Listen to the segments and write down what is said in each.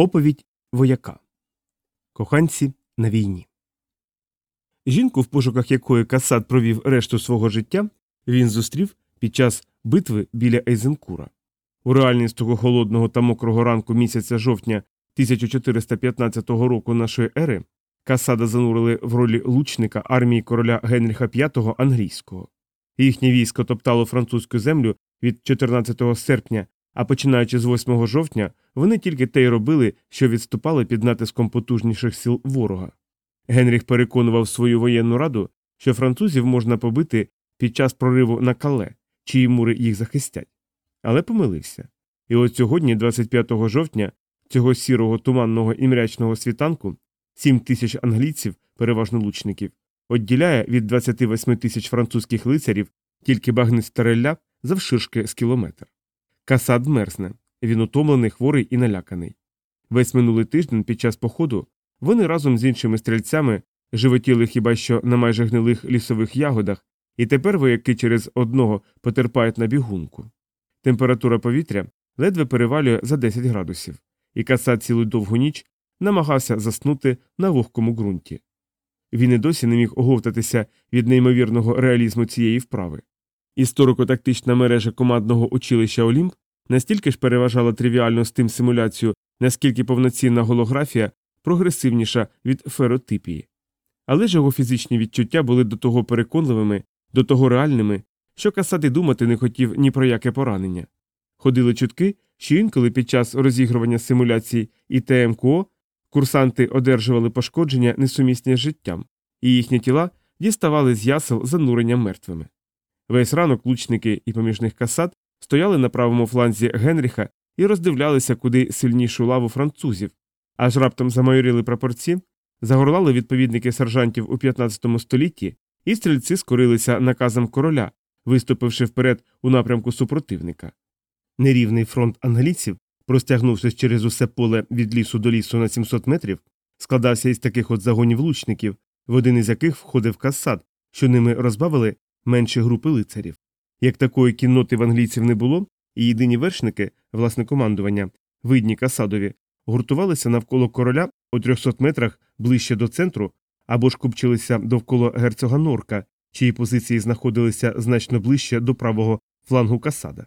Оповідь вояка. Коханці на війні. Жінку, в пошуках якої Касад провів решту свого життя, він зустрів під час битви біля Ейзенкура. У реальність того холодного та мокрого ранку місяця жовтня 1415 року нашої ери Касада занурили в ролі лучника армії короля Генріха V англійського. Їхнє військо топтало французьку землю від 14 серпня а починаючи з 8 жовтня, вони тільки те й робили, що відступали під натиском потужніших сил ворога. Генріх переконував свою воєнну раду, що французів можна побити під час прориву на кале, чиї мури їх захистять. Але помилився. І от сьогодні, 25 жовтня, цього сірого туманного і мрячного світанку, 7 тисяч англійців, переважно лучників, відділяє від 28 тисяч французьких лицарів тільки багниста релля завширшки з кілометр. Касад мерзне. Він утомлений, хворий і наляканий. Весь минулий тиждень під час походу вони разом з іншими стрільцями животіли хіба що на майже гнилих лісових ягодах, і тепер вояки через одного потерпають на бігунку. Температура повітря ледве перевалює за 10 градусів, і касад цілу довгу ніч намагався заснути на вогкому ґрунті. Він і досі не міг оговтатися від неймовірного реалізму цієї вправи. Історико-тактична мережа командного училища Олімп настільки ж переважала тривіальну стим симуляцію, наскільки повноцінна голографія прогресивніша від феротипії. Але ж його фізичні відчуття були до того переконливими, до того реальними, що Касати думати не хотів ні про яке поранення. Ходили чутки, що інколи під час розігрування симуляцій і ТМКО курсанти одержували пошкодження несумісні з життям, і їхні тіла діставали з ясел занурення мертвими. Весь ранок лучники і поміж них касат стояли на правому фланзі Генріха і роздивлялися куди сильнішу лаву французів, аж раптом замайоріли прапорці, загорлали відповідники сержантів у 15 столітті, і стрільці скорилися наказом короля, виступивши вперед у напрямку супротивника. Нерівний фронт англійців, простягнувшись через усе поле від лісу до лісу на 700 метрів, складався із таких от загонів лучників, в один із яких входив касад, що ними розбавили менші групи лицарів. Як такої кінноти в англійців не було, і єдині вершники, власне командування, видні касадові, гуртувалися навколо короля у 300 метрах ближче до центру або ж купчилися довкола герцога Норка, чиї позиції знаходилися значно ближче до правого флангу касада.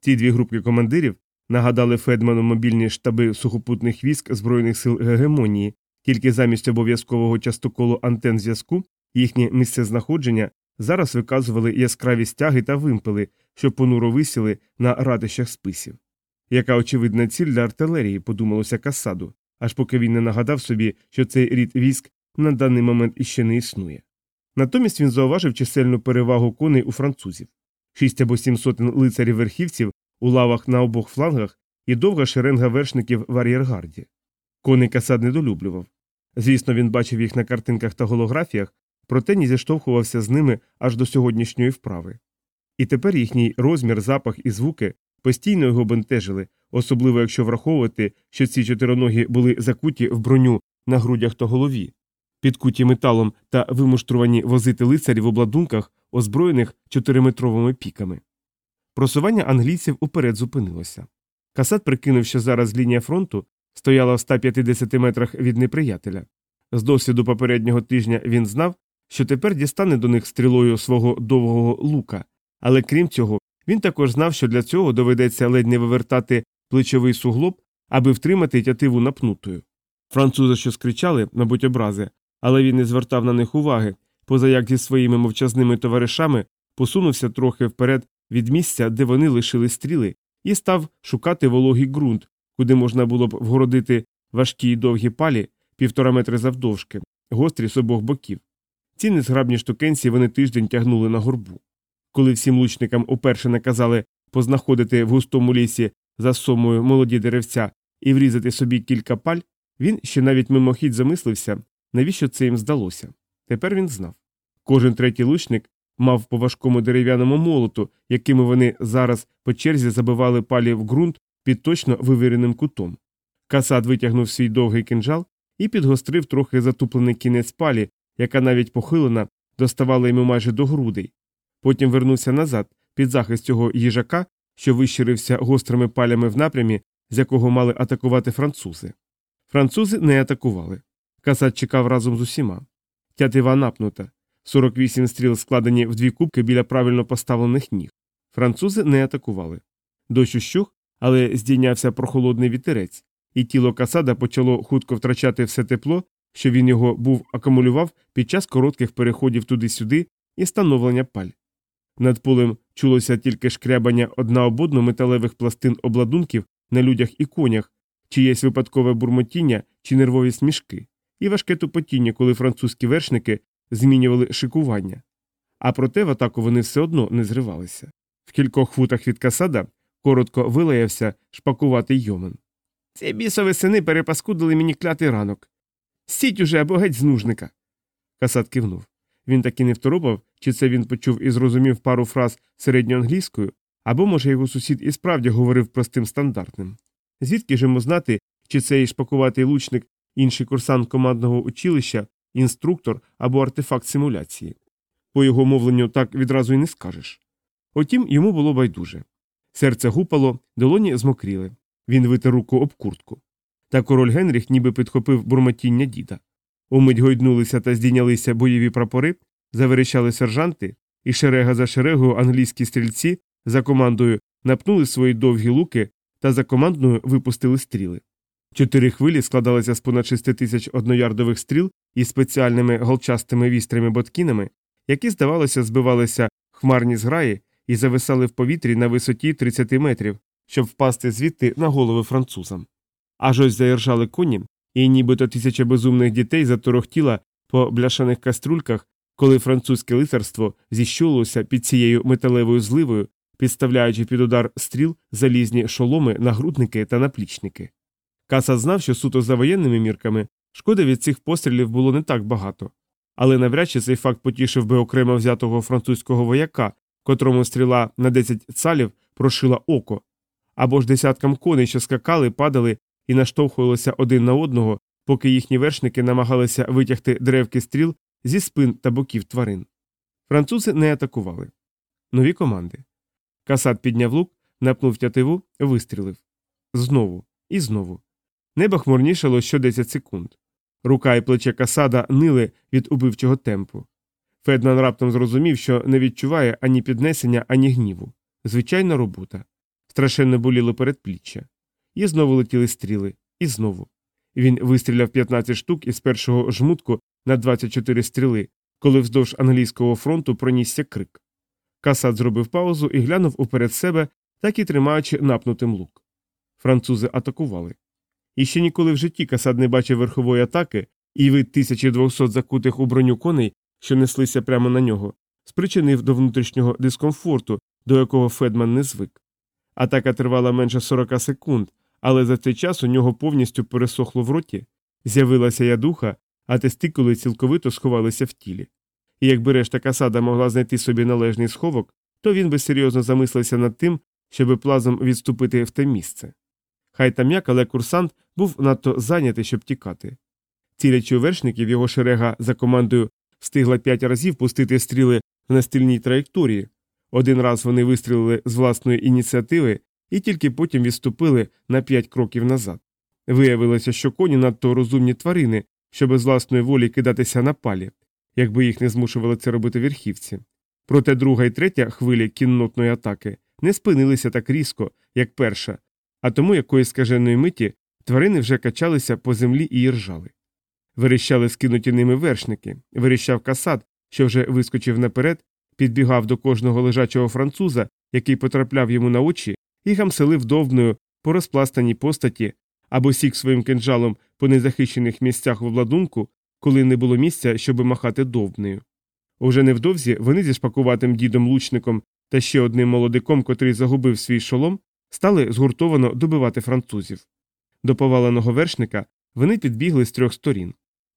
Ці дві групки командирів нагадали Федману мобільні штаби сухопутних військ Збройних сил Гегемонії, тільки замість обов'язкового частоколу антен зв'язку їхнє місцезнаходження зараз виказували яскраві стяги та вимпели, що понуро висіли на ратищах списів. Яка очевидна ціль для артилерії, подумалося Касаду, аж поки він не нагадав собі, що цей рід військ на даний момент іще не існує. Натомість він зауважив чисельну перевагу коней у французів шість або сім сотень лицарів верхівців у лавах на обох флангах і довга шеренга вершників в ар'єргарді. Коней Касад недолюблював. Звісно, він бачив їх на картинках та голографіях, проте не зіштовхувався з ними аж до сьогоднішньої вправи. І тепер їхній розмір, запах і звуки постійно його бентежили, особливо якщо враховувати, що ці чотироногі були закуті в броню на грудях та голові, підкуті металом та вимуштрувані возити лицарів в обладунках, озброєних чотириметровими піками. Просування англійців уперед зупинилося. Касат прикинув, що зараз лінія фронту стояла в 150 метрах від неприятеля. З досвіду попереднього тижня він знав, що тепер дістане до них стрілою свого довгого лука, але крім цього, він також знав, що для цього доведеться ледь не вивертати плечовий суглоб, аби втримати тятиву напнутою. Французи, що скричали, мабуть, образи, але він не звертав на них уваги, поза як зі своїми мовчазними товаришами посунувся трохи вперед від місця, де вони лишили стріли, і став шукати вологий ґрунт, куди можна було б вгородити важкі й довгі палі півтора метри завдовжки, гострі з обох боків. Ці незграбні штукенці вони тиждень тягнули на горбу. Коли всім лучникам уперше наказали познаходити в густому лісі за сомою молоді деревця і врізати собі кілька паль, він ще навіть мимохідь замислився, навіщо це їм здалося. Тепер він знав. Кожен третій лучник мав по важкому дерев'яному молоту, якими вони зараз по черзі забивали палі в ґрунт під точно вивіреним кутом. Касад витягнув свій довгий кинжал і підгострив трохи затуплений кінець палі, яка навіть похилена, доставала йому майже до грудей. Потім вернувся назад, під захист цього їжака, що вищирився гострими палями в напрямі, з якого мали атакувати французи. Французи не атакували. Касат чекав разом з усіма. Тятива напнута. 48 стріл складені в дві кубки біля правильно поставлених ніг. Французи не атакували. Дощ ущух, але здійнявся прохолодний вітерець, і тіло Касада почало хутко втрачати все тепло, що він його був акумулював під час коротких переходів туди-сюди і становлення паль. Над полем чулося тільки шкрябання одна об одну металевих пластин обладунків на людях і конях, чиєсь випадкове бурмотіння чи нервові смішки, і важке тупотіння, коли французькі вершники змінювали шикування. А проте в атаку вони все одно не зривалися. В кількох футах від касада коротко вилаявся шпакуватий йомен. Ці бісові сини перепаскудили мені клятий ранок. Сіть уже або геть з нужника. Касат кивнув. Він таки не второпав, чи це він почув і зрозумів пару фраз середньоанглійською, або, може, його сусід і справді говорив простим стандартним. Звідки ж йому знати, чи цей шпакуватий лучник, інший курсант командного училища, інструктор або артефакт симуляції? По його мовленню так відразу й не скажеш. Утім, йому було байдуже. Серце гупало, долоні змокріли. Він витер руку об куртку. Та король Генріх ніби підхопив бурмотіння діда. Умить гойднулися та здійнялися бойові прапори, заверещали сержанти, і шерега за шерегою англійські стрільці за командою напнули свої довгі луки та за командною випустили стріли. Чотири хвилі складалися з понад шести тисяч одноярдових стріл із спеціальними голчастими вістрями боткінами, які, здавалося, збивалися хмарні зграї і зависали в повітрі на висоті 30 метрів, щоб впасти звідти на голови французам. Аж ось заіржали коні, і нібито тисяча безумних дітей заторохтіла по бляшаних каструльках, коли французьке лицарство зіщулося під цією металевою зливою, підставляючи під удар стріл залізні шоломи, нагрудники та наплічники. Каса знав, що суто за воєнними мірками шкоди від цих пострілів було не так багато, але навряд чи цей факт потішив би окремо взятого французького вояка, котрому стріла на 10 цалів прошила око, або ж десяткам коней, що скакали, падали і наштовхувалися один на одного, поки їхні вершники намагалися витягти древки стріл зі спин та боків тварин. Французи не атакували. Нові команди. Касат підняв лук, напнув тятиву, вистрілив. Знову і знову. Небо хмурнішало що 10 секунд. Рука і плече касада нили від убивчого темпу. Федман раптом зрозумів, що не відчуває ані піднесення, ані гніву. Звичайна робота. Страшенно боліло передпліччя. І знову летіли стріли, і знову. Він вистріляв 15 штук із першого жмутку на 24 стріли, коли вздовж англійського фронту пронісся крик. Касат зробив паузу і глянув уперед себе, так і тримаючи напнутим лук. Французи атакували. І ще ніколи в житті Касад не бачив верхової атаки, і вид 1200 закутих у броню коней, що неслися прямо на нього, спричинив до внутрішнього дискомфорту, до якого Федман не звик. Атака тривала менше 40 секунд, але за цей час у нього повністю пересохло в роті, з'явилася ядуха, а тестикули цілковито сховалися в тілі. І якби решта касада могла знайти собі належний сховок, то він би серйозно замислився над тим, щоби плазом відступити в те місце. Хай там як, але курсант був надто зайнятий, щоб тікати. Цілячи у вершників, його шерега за командою встигла п'ять разів пустити стріли в настильній траєкторії. Один раз вони вистрілили з власної ініціативи і тільки потім відступили на п'ять кроків назад. Виявилося, що коні надто розумні тварини, щоб без власної волі кидатися на палі, якби їх не змушували це робити верхівці. Проте друга і третя хвилі кіннотної атаки не спинилися так різко, як перша, а тому якоїсь скаженої миті тварини вже качалися по землі і іржали. Верещали скинуті ними вершники, верещав касат, що вже вискочив наперед, підбігав до кожного лежачого француза, який потрапляв йому на очі, і гамселив довбною по розпластаній постаті або сік своїм кинджалом по незахищених місцях в обладунку, коли не було місця, щоб махати довбнею. Уже невдовзі вони зі шпакуватим дідом лучником та ще одним молодиком, котрий загубив свій шолом, стали згуртовано добивати французів. До поваленого вершника вони підбігли з трьох сторін.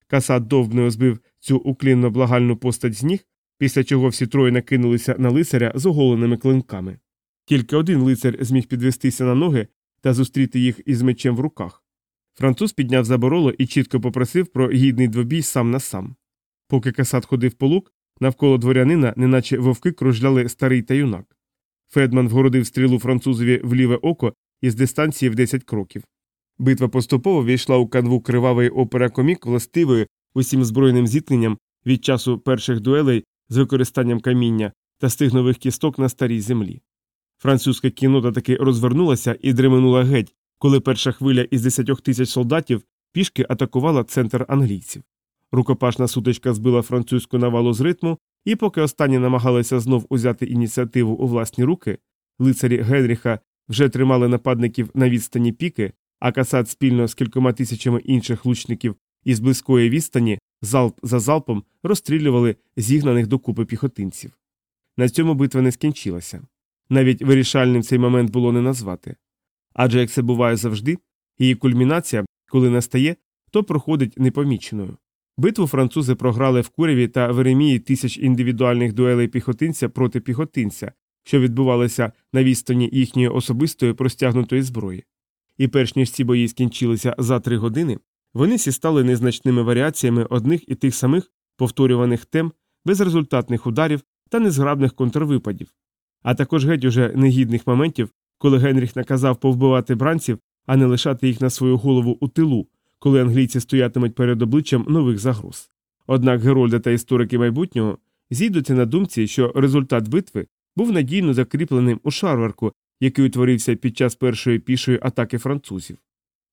Касат довбнею збив цю уклінно благальну постать з ніг, після чого всі троє накинулися на лицаря з оголеними клинками. Тільки один лицар зміг підвестися на ноги та зустріти їх із мечем в руках. Француз підняв забороло і чітко попросив про гідний двобій сам на сам. Поки касат ходив по лук, навколо дворянина, неначе вовки кружляли старий та юнак. Федман вгородив стрілу французові в ліве око із дистанції в 10 кроків. Битва поступово війшла у канву кривавої опера комік, властивої усім збройним зіткненням від часу перших дуелей з використанням каміння та стигнових кісток на старій землі. Французька кінота таки розвернулася і дременула геть, коли перша хвиля із десятьох тисяч солдатів пішки атакувала центр англійців. Рукопашна сутичка збила французьку навалу з ритму, і поки останні намагалися знов узяти ініціативу у власні руки, лицарі Генріха вже тримали нападників на відстані піки, а Касат спільно з кількома тисячами інших лучників із близької відстані залп за залпом розстрілювали зігнаних докупи піхотинців. На цьому битва не скінчилася. Навіть вирішальним цей момент було не назвати. Адже, як це буває завжди, її кульмінація, коли настає, то проходить непоміченою. Битву французи програли в Куряві та Веремії тисяч індивідуальних дуелей піхотинця проти піхотинця, що відбувалися на відстані їхньої особистої простягнутої зброї. І перш ніж ці бої скінчилися за три години, вони всі стали незначними варіаціями одних і тих самих повторюваних тем, безрезультатних ударів та незграбних контрвипадів, а також геть уже негідних моментів, коли Генріх наказав повбивати бранців, а не лишати їх на свою голову у тилу, коли англійці стоятимуть перед обличчям нових загроз. Однак Герольда та історики майбутнього зійдуться на думці, що результат битви був надійно закріпленим у шарварку, який утворився під час першої пішої атаки французів.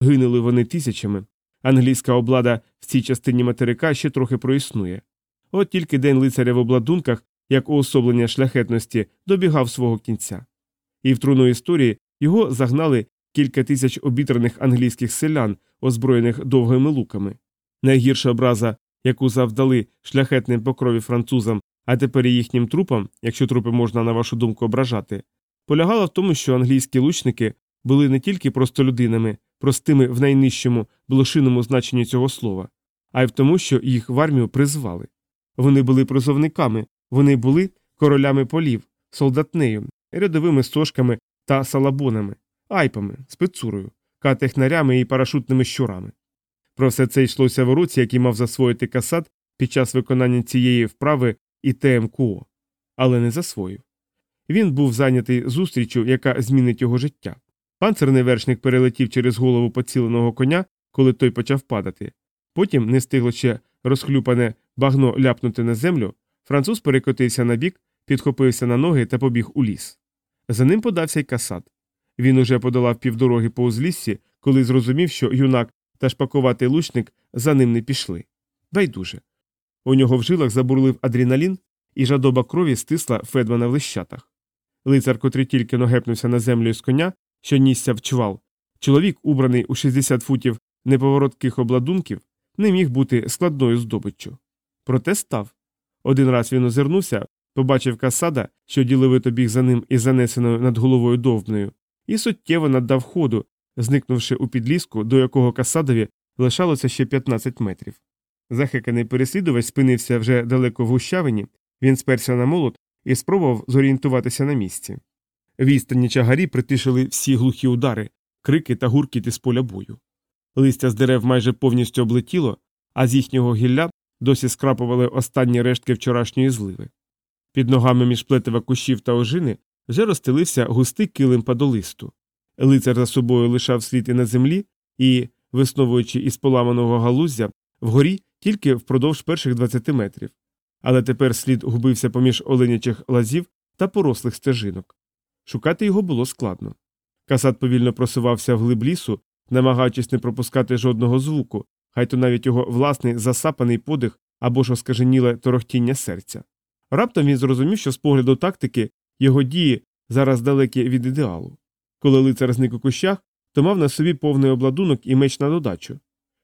Гинули вони тисячами. Англійська облада в цій частині материка ще трохи проіснує. От тільки день лицаря в обладунках, як уособлення шляхетності, добігав свого кінця. І в труну історії його загнали кілька тисяч обітраних англійських селян, озброєних довгими луками. Найгірша образа, яку завдали шляхетним покрові французам, а тепер і їхнім трупам, якщо трупи можна на вашу думку ображати, полягала в тому, що англійські лучники були не тільки простолюдинами, простими в найнижчому блошиному значенні цього слова, а й в тому, що їх в армію призвали. Вони були призовниками, вони були королями полів, солдатнею, рядовими сошками та салабонами, айпами, спецурою, катехнарями і парашутними щурами. Про все це йшлося в уроці, який мав засвоїти касат під час виконання цієї вправи і ТМКО, але не засвоїв. Він був зайнятий зустрічю, яка змінить його життя. Панцерний вершник перелетів через голову поціленого коня, коли той почав падати. Потім не встигло ще розхлюпане багно ляпнути на землю, француз перекотився на бік, підхопився на ноги та побіг у ліс. За ним подався й касат. Він уже подолав півдороги по узліссі, коли зрозумів, що юнак та шпакуватий лучник за ним не пішли. Байдуже. У нього в жилах забурлив адреналін, і жадоба крові стисла Федмана в лищатах. Лицар, котрий тільки ногепнувся на землю з коня, що нісся в чвал, чоловік, убраний у 60 футів неповоротких обладунків, не міг бути складною здобиччю. Проте став. Один раз він озирнувся, побачив касада, що діловито біг за ним із занесеною над головою довбнею, і суттєво наддав ходу, зникнувши у підліску, до якого касадові лишалося ще 15 метрів. Захеканий переслідувач спинився вже далеко в гущавині, він сперся на молот і спробував зорієнтуватися на місці. Відстані чагарі притишили всі глухі удари, крики та гуркіти з поля бою. Листя з дерев майже повністю облетіло, а з їхнього гілля досі скрапували останні рештки вчорашньої зливи. Під ногами між плетива кущів та ожини вже розстелився густий килим падолисту. Лицар за собою лишав слід і на землі і, висновуючи із поламаного галуздя, вгорі тільки впродовж перших 20 метрів. Але тепер слід губився поміж оленячих лазів та порослих стежинок. Шукати його було складно. Касат повільно просувався вглиб лісу, намагаючись не пропускати жодного звуку, хай то навіть його власний засапаний подих або ж оскаженіле торохтіння серця. Раптом він зрозумів, що з погляду тактики його дії зараз далекі від ідеалу. Коли лицар зник у кущах, то мав на собі повний обладунок і меч на додачу.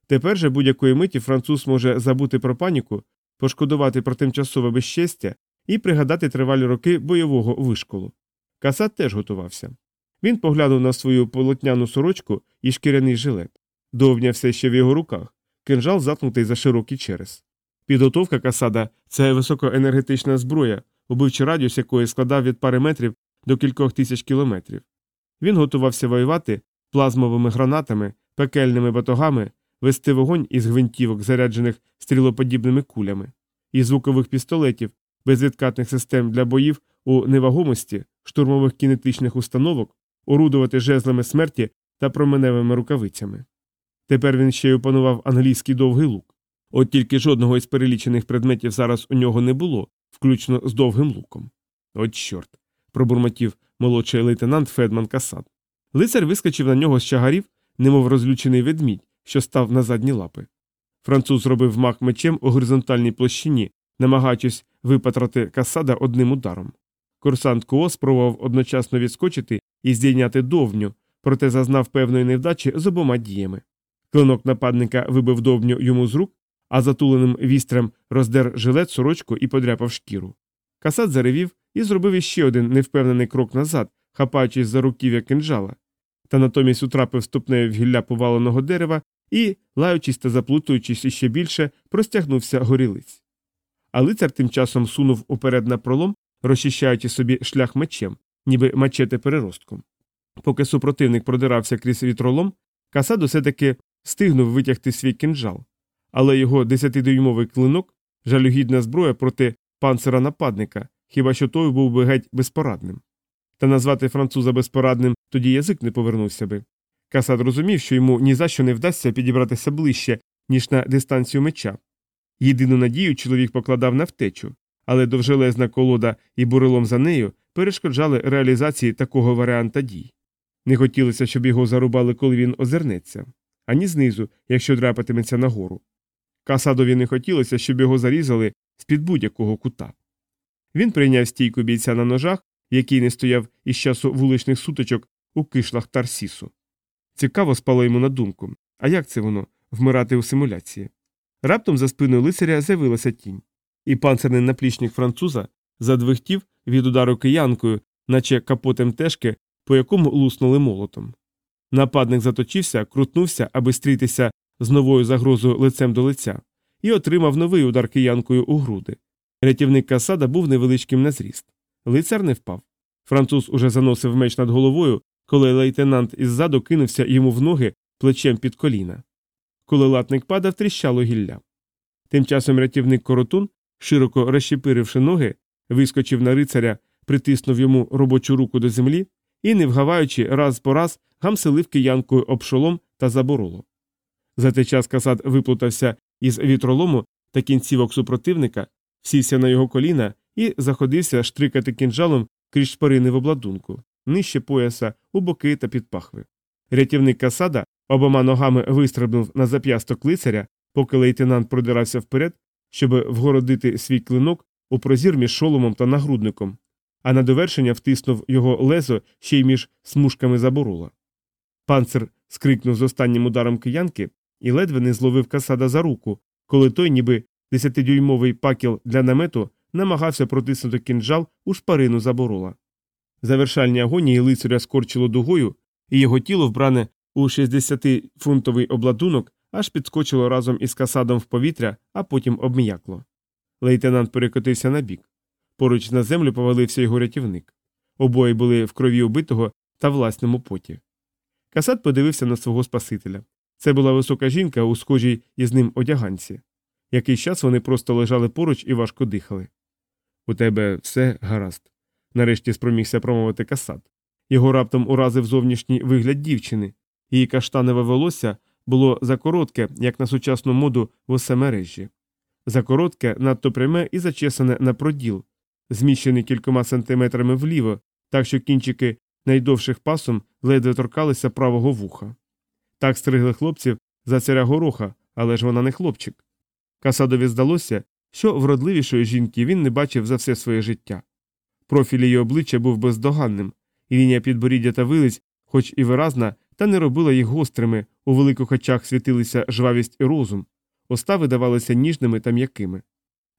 Тепер же будь-якої миті француз може забути про паніку, пошкодувати про тимчасове безчестя і пригадати тривалі роки бойового вишколу. Касат теж готувався. Він поглянув на свою полотняну сорочку і шкіряний жилет. Довня все ще в його руках, кинжал заткнутий за широкий через. Підготовка касада це високоенергетична зброя, убивчий радіус якої складав від пари метрів до кількох тисяч кілометрів. Він готувався воювати плазмовими гранатами, пекельними батогами, вести вогонь із гвинтівок, заряджених стрілоподібними кулями, із звукових пістолетів, безвідкатних систем для боїв у невагомості, штурмових кінетичних установок, орудувати жезлами смерті та променевими рукавицями. Тепер він ще й опанував англійський довгий лук. От тільки жодного із перелічених предметів зараз у нього не було, включно з довгим луком. От чорт. пробурмотів молодший лейтенант Федман Касат. Лицар вискочив на нього з чагарів, немов розлючений ведмідь, що став на задні лапи. Француз робив мах мечем у горизонтальній площині, намагаючись випатрати касада одним ударом. Курсант Куо спробував одночасно відскочити і здійняти довню, проте зазнав певної невдачі з обома діями. Клинок нападника вибив довню йому з рук, а затуленим вістрем роздер жилет сорочку і подряпав шкіру. Касат заревів і зробив іще один невпевнений крок назад, хапаючись за руків'я кинджала, та натомість утрапив ступнею в гілля поваленого дерева і, лаючись та заплутуючись іще більше, простягнувся горілиць. А лицар тим часом сунув уперед на пролом, розчищаючи собі шлях мечем, ніби мачете переростком. Поки супротивник продирався крізь вітролом, Касад усе таки стигнув витягти свій кинджал, але його десятидюймовий клинок жалюгідна зброя проти панцира нападника, хіба що той був би геть безпорадним. Та назвати француза безпорадним тоді язик не повернувся би. Касад розумів, що йому ні за що не вдасться підібратися ближче, ніж на дистанцію меча. Єдину надію чоловік покладав на втечу, але довжелезна колода і бурелом за нею перешкоджали реалізації такого варіанта дій. Не хотілося, щоб його зарубали, коли він озирнеться, ані знизу, якщо драпатиметься нагору. Касадові не хотілося, щоб його зарізали з під будь-якого кута. Він прийняв стійку бійця на ножах, який не стояв із часу вуличних сутичок у кишлах Тарсісу. Цікаво спало йому на думку а як це воно вмирати у симуляції? Раптом за спиною лицаря з'явилася тінь, і панцирний наплічник француза задвихтів від удару киянкою, наче капотем тежки, по якому луснули молотом. Нападник заточився, крутнувся, аби стрітися з новою загрозою лицем до лиця, і отримав новий удар киянкою у груди. Рятівник Касада був невеличким на зріст. Лицар не впав. Француз уже заносив меч над головою, коли лейтенант іззаду кинувся йому в ноги плечем під коліна. Коли латник падав, тріщало гілля. Тим часом рятівник коротун, широко розщепиривши ноги, вискочив на рицаря, притиснув йому робочу руку до землі і, не вгаваючи, раз по раз гамселив киянкою об шолом та забороло. За той час Касад виплутався із вітролому та кінцівок супротивника, сівся на його коліна і заходився штрикати кінжалом крізь шпарини в обладунку, нижче пояса, у боки та під пахви. Рятівник Касада обома ногами вистрибнув на зап'ясток лицаря, поки лейтенант продирався вперед, щоб вгородити свій клинок у прозір між шоломом та нагрудником, а на довершення втиснув його лезо ще й між смужками заборола. Панцир скрикнув з останнім ударом киянки і ледве не зловив Касада за руку, коли той, ніби десятидюймовий пакіл для намету, намагався протиснути кінжал у шпарину заборола. Завершальні агонії лицаря скорчило дугою, і його тіло, вбране у 60-фунтовий обладунок, аж підскочило разом із касадом в повітря, а потім обм'якло. Лейтенант перекотився на бік. Поруч на землю повалився його рятівник. Обоє були в крові убитого та власному поті. Касад подивився на свого Спасителя. Це була висока жінка у схожій із ним одяганці. Якийсь час вони просто лежали поруч і важко дихали. У тебе все гаразд, нарешті спромігся промовити касат. Його раптом уразив зовнішній вигляд дівчини, її каштанове волосся було закоротке, як на сучасну моду в усе мережі. Закоротке, надто пряме і зачесане на проділ, зміщений кількома сантиметрами вліво, так що кінчики найдовших пасом ледве торкалися правого вуха. Так стригли хлопців за царя гороха, але ж вона не хлопчик. Касадові здалося, що вродливішої жінки він не бачив за все своє життя. Профіль її обличчя був бездоганним, і лінія підборіддя та вилиць, хоч і виразна, та не робила їх гострими, у великих очах світилися жвавість і розум, уста видавалися ніжними та м'якими.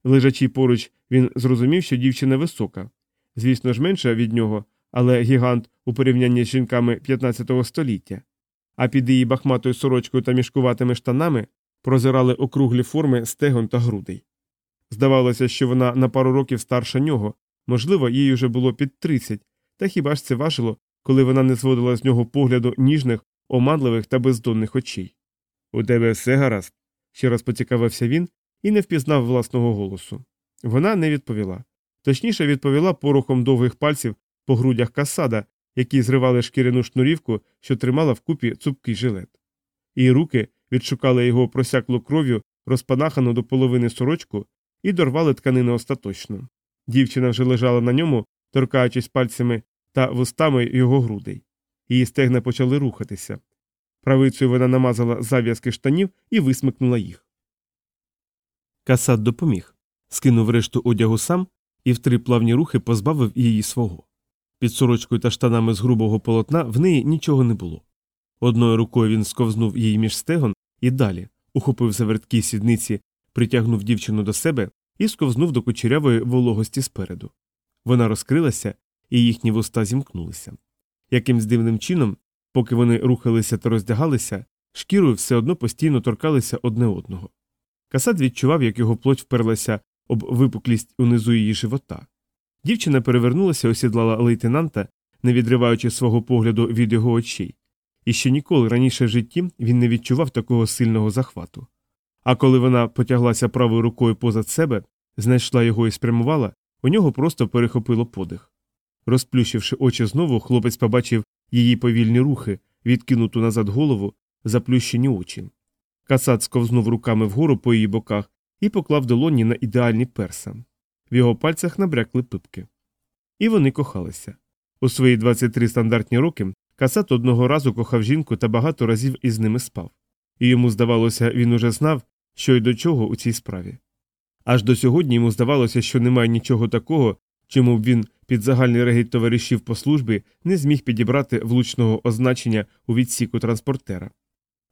Лежачи поруч, він зрозумів, що дівчина висока, звісно ж, менша від нього, але гігант у порівнянні з жінками 15 століття, а під її бахматою сорочкою та мішкуватими штанами прозирали округлі форми стегон та грудей. Здавалося, що вона на пару років старша нього, можливо, їй уже було під 30, та хіба ж це важило, коли вона не зводила з нього погляду ніжних, оманливих та бездонних очей. У тебе все гаразд? ще раз поцікавився він і не впізнав власного голосу. Вона не відповіла. Точніше, відповіла порухом довгих пальців по грудях касада, які зривали шкіряну шнурівку, що тримала вкупі цупкий жилет. Її руки відшукали його просяклу кров'ю, розпанахану до половини сорочку, і дорвали тканину остаточно. Дівчина вже лежала на ньому, торкаючись пальцями та вустами його грудей. Її стегна почали рухатися. Правицею вона намазала зав'язки штанів і висмикнула їх. Касат допоміг, скинув решту одягу сам і в три плавні рухи позбавив її свого. Під сорочкою та штанами з грубого полотна в неї нічого не було. Одною рукою він сковзнув її між стегон і далі, ухопив за верткі сідниці, притягнув дівчину до себе і сковзнув до кучерявої вологості спереду. Вона розкрилася, і їхні вуста зімкнулися. Якимсь дивним чином, поки вони рухалися та роздягалися, шкірою все одно постійно торкалися одне одного. Касат відчував, як його плоть вперлася об випуклість унизу її живота. Дівчина перевернулася, осідлала лейтенанта, не відриваючи свого погляду від його очей. І ще ніколи раніше в житті він не відчував такого сильного захвату. А коли вона потяглася правою рукою позад себе, знайшла його і спрямувала, у нього просто перехопило подих. Розплющивши очі знову, хлопець побачив її повільні рухи, відкинуту назад голову, заплющені очі. Касат сковзнув руками вгору по її боках і поклав долоні на ідеальні перса. В його пальцях набрякли пипки. І вони кохалися. У свої 23 стандартні роки Касат одного разу кохав жінку та багато разів із ними спав. І йому здавалося, він уже знав, що й до чого у цій справі. Аж до сьогодні йому здавалося, що немає нічого такого, чому б він під загальний регіт товаришів по службі не зміг підібрати влучного означення у відсіку транспортера.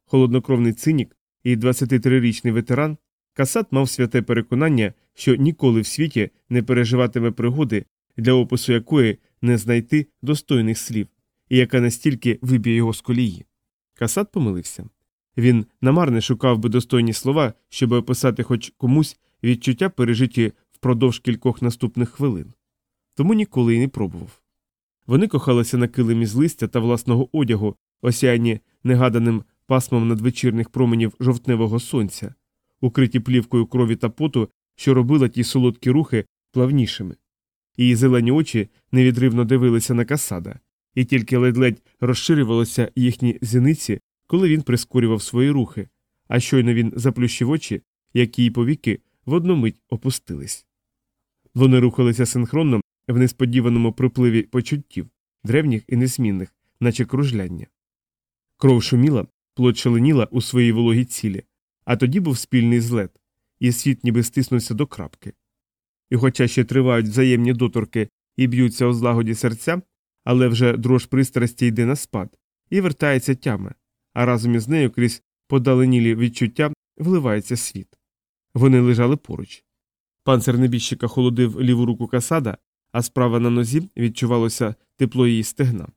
Холоднокровний цинік і 23-річний ветеран Касат мав святе переконання, що ніколи в світі не переживатиме пригоди, для опису якої не знайти достойних слів, і яка настільки виб'є його з колії. Касат помилився. Він намарне шукав би достойні слова, щоб описати хоч комусь відчуття, пережиті впродовж кількох наступних хвилин. Тому ніколи й не пробував. Вони кохалися на килимі з листя та власного одягу, осяяні негаданим пасмом надвечірних променів жовтневого сонця, укриті плівкою крові та поту, що робила ті солодкі рухи плавнішими. Її зелені очі невідривно дивилися на касада, і тільки ледь-ледь розширювалися їхні зіниці, коли він прискорював свої рухи, а щойно він заплющив очі, як її повіки в одну мить опустились. Вони рухалися синхронно в несподіваному припливі почуттів, древніх і незмінних, наче кружляння. Кров шуміла, плоть шаленіла у своїй вологій цілі, а тоді був спільний злет, і світ ніби стиснувся до крапки. І хоча ще тривають взаємні доторки і б'ються у злагоді серця, але вже дрож пристрасті йде на спад, і вертається тяма, а разом із нею крізь подаленілі відчуття вливається світ. Вони лежали поруч. Панцир небіжчика холодив ліву руку касада, а справа на нозі відчувалося тепло її стегна.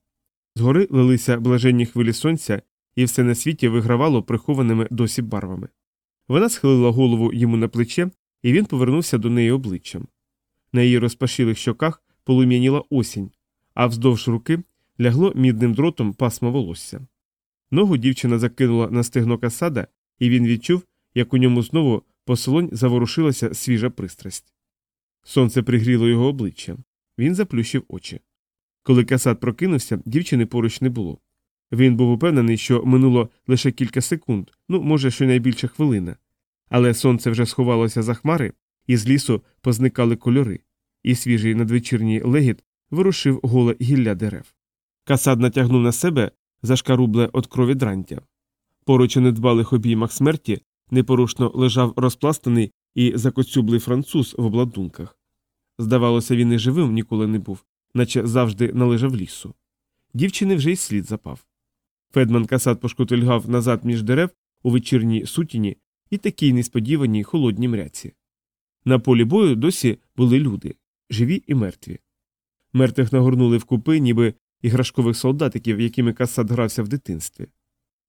Згори лилися блаженні хвилі сонця, і все на світі вигравало прихованими досі барвами. Вона схилила голову йому на плече, і він повернувся до неї обличчям. На її розпашілих щоках полум'яніла осінь, а вздовж руки лягло мідним дротом пасмо волосся. Ногу дівчина закинула на стегно касада, і він відчув, як у ньому знову посолонь заворушилася свіжа пристрасть. Сонце пригріло його обличчя. Він заплющив очі. Коли касад прокинувся, дівчини поруч не було. Він був упевнений, що минуло лише кілька секунд, ну, може, щонайбільше хвилина. Але сонце вже сховалося за хмари, і з лісу позникали кольори, і свіжий надвечірній легіт вирушив голе гілля дерев. Касад натягнув на себе зашкарубле від крові дрантя. Поруч у недбалих обіймах смерті непорушно лежав розпластаний і закоцюблий француз в обладунках. Здавалося, він і живим ніколи не був, наче завжди належав лісу. Дівчини вже й слід запав. Федман Касат пошкутильгав назад між дерев у вечірній сутіні і такій несподіваній холодній мряці. На полі бою досі були люди живі і мертві. Мертвих нагорнули в купи, ніби іграшкових солдатиків, якими Касат грався в дитинстві.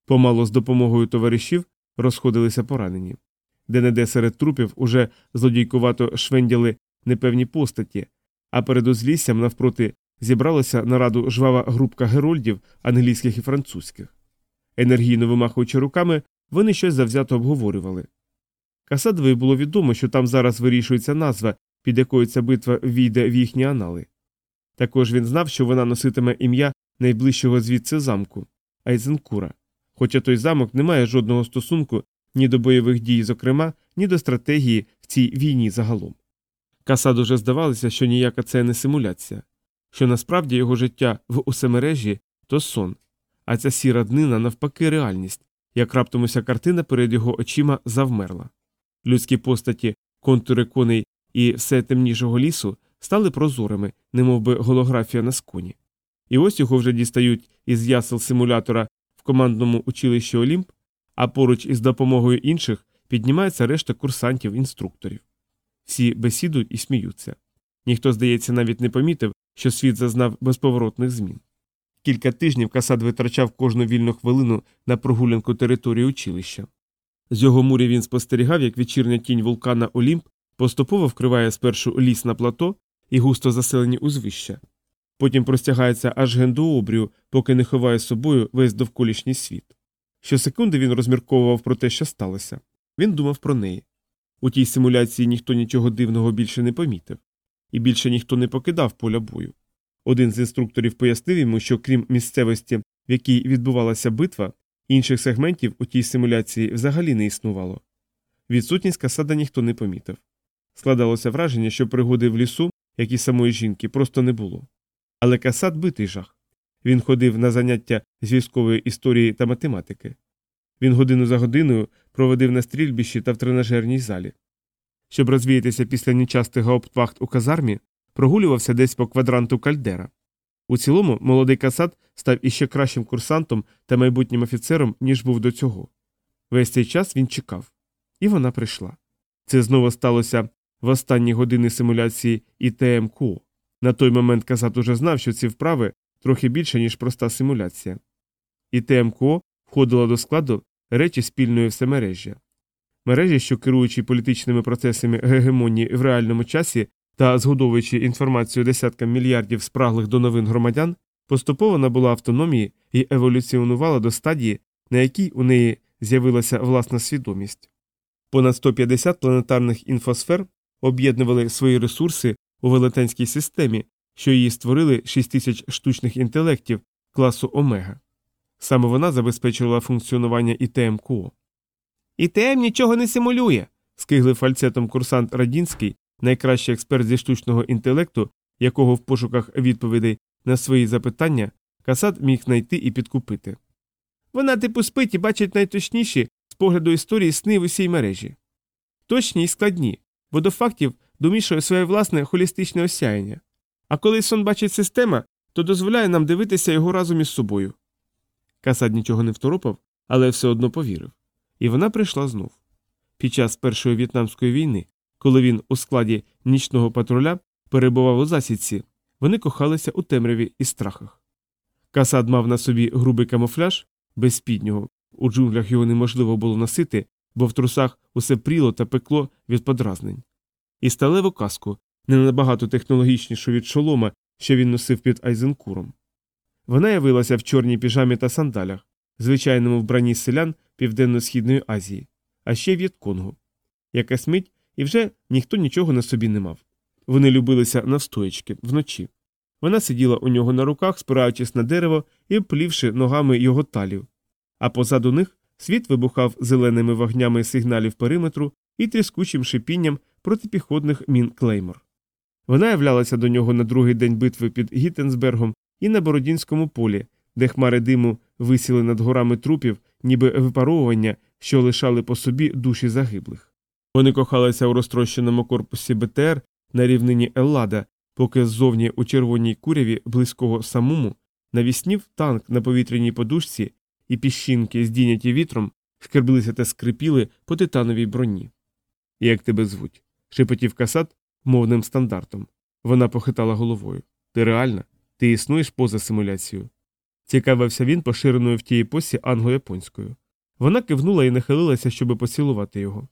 Помало з допомогою товаришів розходилися поранені. Де неде серед трупів уже злодійкувато швендяли непевні постаті, а перед узліссям навпроти зібралася на раду жвава групка герольдів англійських і французьких. Енергійно вимахуючи руками, вони щось завзято обговорювали. Касадові було відомо, що там зараз вирішується назва, під якою ця битва війде в їхні анали. Також він знав, що вона носитиме ім'я найближчого звідси замку Айзенкура. Хоча той замок не має жодного стосунку ні до бойових дій, зокрема, ні до стратегії в цій війні загалом. Касад уже здавалося, що ніяка це не симуляція, що насправді його життя в усемережі то сон, а ця сіра днина навпаки реальність, як раптом уся картина перед його очима завмерла. Людські постаті, контури коней і все темнішого лісу стали прозорими, немовби голографія на сконі. І ось його вже дістають із ясел симулятора в командному училищі Олімп, а поруч із допомогою інших піднімається решта курсантів-інструкторів. Всі бесідують і сміються. Ніхто, здається, навіть не помітив, що світ зазнав безповоротних змін. Кілька тижнів Касад витрачав кожну вільну хвилину на прогулянку території училища. З його мурі він спостерігав, як вечірня тінь вулкана Олімп поступово вкриває спершу ліс на плато і густо заселені узвища. Потім простягається аж ген до обрію, поки не ховає з собою весь довколішній світ. Щосекунди він розмірковував про те, що сталося. Він думав про неї. У тій симуляції ніхто нічого дивного більше не помітив, і більше ніхто не покидав поля бою. Один з інструкторів пояснив йому, що крім місцевості, в якій відбувалася битва, інших сегментів у тій симуляції взагалі не існувало. Відсутність касада ніхто не помітив. Складалося враження, що пригоди в лісу, як і самої жінки, просто не було. Але касад битий жах. Він ходив на заняття з військової історії та математики. Він годину за годиною проводив на стрільбищі та в тренажерній залі. Щоб розвіятися після нечастих гауптвахт у казармі, прогулювався десь по квадранту кальдера. У цілому, молодий касат став іще кращим курсантом та майбутнім офіцером, ніж був до цього. Весь цей час він чекав. І вона прийшла. Це знову сталося в останні години симуляції ІТМКО. На той момент Казат уже знав, що ці вправи трохи більше, ніж проста симуляція. ІТМКО входила до складу речі спільної всемережжя. Мережі, що керуючи політичними процесами гегемонії в реальному часі та згодовуючи інформацію десяткам мільярдів спраглих до новин громадян, поступово набула автономії і еволюціонувала до стадії, на якій у неї з'явилася власна свідомість. Понад 150 планетарних інфосфер об'єднували свої ресурси у велетенській системі, що її створили 6 тисяч штучних інтелектів класу Омега. Саме вона забезпечувала функціонування ІТМ-КО. ІТМ нічого не симулює. скиглив фальцетом курсант Радінський, найкращий експерт зі штучного інтелекту, якого в пошуках відповідей на свої запитання Касад міг знайти і підкупити. Вона типу спить і бачить найточніші з погляду історії сни в усій мережі. Точні й складні, бо до фактів домішує своє власне холістичне осяяння. А коли сон бачить система, то дозволяє нам дивитися його разом із собою. Касад нічого не второпав, але все одно повірив. І вона прийшла знов. Під час Першої в'єтнамської війни, коли він у складі нічного патруля перебував у засідці, вони кохалися у темряві і страхах. Касад мав на собі грубий камуфляж, без спіднього, у джунглях його неможливо було носити, бо в трусах усе пріло та пекло від подразнень. І сталеву каску, не набагато технологічнішу від шолома, що він носив під Айзенкуром. Вона явилася в чорній піжамі та сандалях, звичайному вбранні селян Південно-Східної Азії, а ще В'єтконгу. Якась мить, і вже ніхто нічого на собі не мав. Вони любилися навстоячки вночі. Вона сиділа у нього на руках, спираючись на дерево і вплівши ногами його талію. А позаду них світ вибухав зеленими вогнями сигналів периметру і тріскучим шипінням протипіхотних мін Клеймор. Вона являлася до нього на другий день битви під Гіттенсбергом і на Бородінському полі, де хмари диму висіли над горами трупів, ніби випаровування, що лишали по собі душі загиблих. Вони кохалися у розтрощеному корпусі БТР на рівнині Еллада, поки ззовні у червоній куряві близького самому навіснів танк на повітряній подушці і піщинки, здійняті вітром, шкерблися та скрипіли по титановій броні. Як тебе звуть? шепотів касат мовним стандартом. Вона похитала головою. Ти реальна? Ти існуєш поза симуляцією. Цікавився він поширеною в тій епосі англо-японською. Вона кивнула і нахилилася, щоб поцілувати його.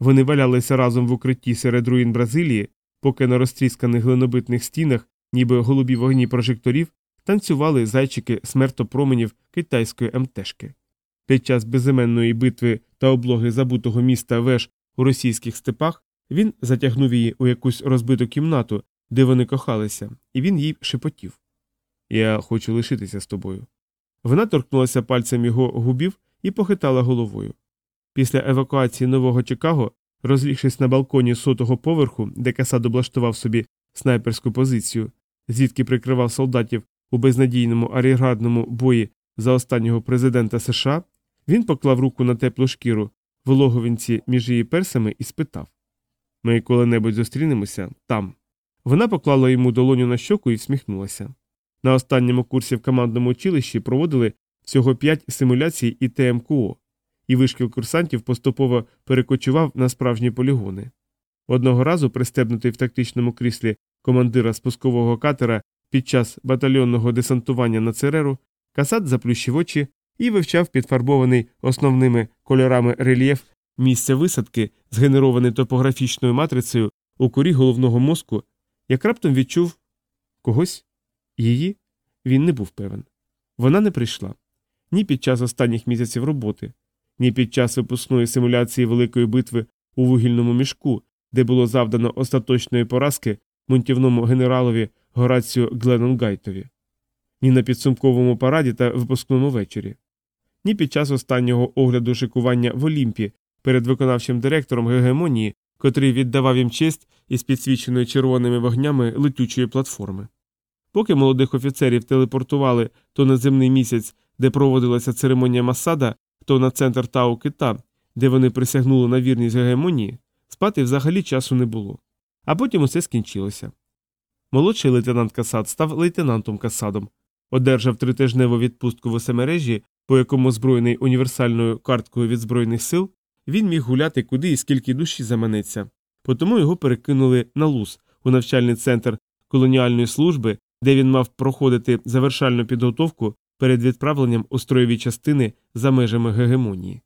Вони валялися разом в укритті серед руїн Бразилії, поки на розтрісканих глинобитних стінах, ніби голубі вогні прожекторів, танцювали зайчики смертопроменів китайської МТшки. Під час безіменної битви та облоги забутого міста Веш у російських степах він затягнув її у якусь розбиту кімнату, де вони кохалися, і він їй шепотів. Я хочу лишитися з тобою. Вона торкнулася пальцем його губів і похитала головою. Після евакуації нового Чикаго, розлігшись на балконі сотого поверху, де Касад облаштував собі снайперську позицію, звідки прикривав солдатів у безнадійному аріградному бої за останнього президента США, він поклав руку на теплу шкіру в логовинці між її персами і спитав Ми коли-небудь зустрінемося там. Вона поклала йому долоню на щоку і всміхнулася. На останньому курсі в командному училищі проводили всього п'ять симуляцій і ТМКО, і вишкіл курсантів поступово перекочував на справжні полігони. Одного разу, пристебнутий в тактичному кріслі командира спускового катера під час батальйонного десантування на Цереру, Касат заплющив очі і вивчав підфарбований основними кольорами рельєф місця висадки, згенерований топографічною матрицею у корі головного мозку, як раптом відчув когось її він не був певен. Вона не прийшла ні під час останніх місяців роботи, ні під час випускної симуляції великої битви у вугільному мішку, де було завдано остаточної поразки мунтівному генералові Горацію Гленонгайтові, ні на підсумковому параді та випускному вечорі, ні під час останнього огляду шикування в Олімпі перед виконавчим директором гегемонії, котрий віддавав їм честь із підсвіченою червоними вогнями летючої платформи. Поки молодих офіцерів телепортували то на земний місяць, де проводилася церемонія Масада, то на центр Тау Кита, де вони присягнули на вірність гегемонії, спати взагалі часу не було. А потім усе скінчилося. Молодший лейтенант Касад став лейтенантом Касадом, одержав тритижневу відпустку в осемережі, по якому зброєний універсальною карткою від Збройних сил, він міг гуляти куди і скільки душі заманеться, потому його перекинули на луз у навчальний центр колоніальної служби, де він мав проходити завершальну підготовку перед відправленням у строєві частини за межами гегемонії.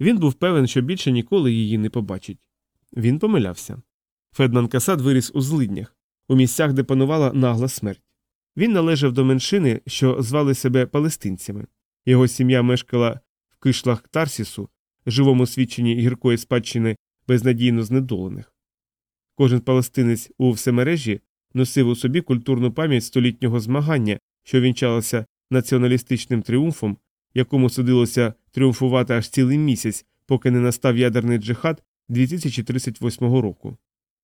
Він був певен, що більше ніколи її не побачить. Він помилявся. Федман Касад виріс у злиднях, у місцях, де панувала нагла смерть. Він належав до меншини, що звали себе палестинцями. Його сім'я мешкала в кишлах Тарсісу, живому свідченні гіркої спадщини безнадійно знедолених. Кожен палестинець у всемережі носив у собі культурну пам'ять столітнього змагання, що вінчалося націоналістичним тріумфом, якому судилося тріумфувати аж цілий місяць, поки не настав ядерний джихад 2038 року.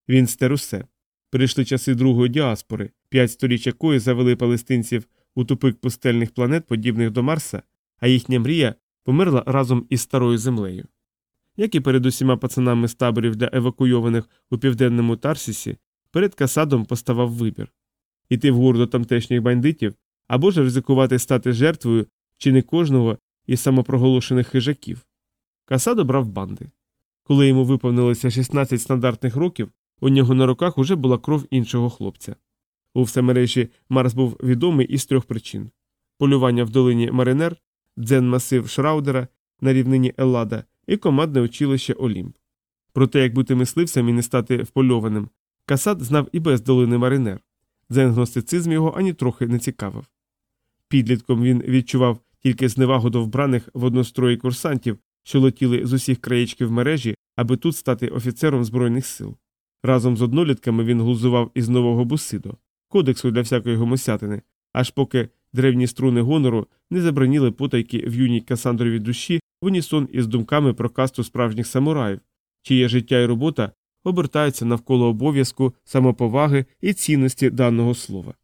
Він стер усе. Прийшли часи другої діаспори, п'ять століть якої завели палестинців у тупик пустельних планет, подібних до Марса, а їхня мрія померла разом із старою землею. Як і перед усіма пацанами з таборів для евакуйованих у південному Тарсісі, перед Касадом поставав вибір іти вгору до тамтешніх бандитів або ж ризикувати стати жертвою чи не кожного із самопроголошених хижаків. Касад обрав банди. Коли йому виповнилося 16 стандартних років, у нього на руках уже була кров іншого хлопця. У всемережі Марс був відомий із трьох причин полювання в долині Маринер, дзен масив Шраудера на рівнині Еллада і командне училище Олімп. Про те, як бути мисливцем і не стати впольованим, Касад знав і без долини Маринер. Дзен-гностицизм його ані трохи не цікавив. Підлітком він відчував тільки зневагу до вбраних в однострої курсантів, що летіли з усіх краєчків мережі, аби тут стати офіцером Збройних сил. Разом з однолітками він глузував із нового бусидо, кодексу для всякої гомосятини, аж поки древні струни гонору не забраніли потайки в юній Касандровій душі в унісон із думками про касту справжніх самураїв, чиє життя і робота обертаються навколо обов'язку, самоповаги і цінності даного слова.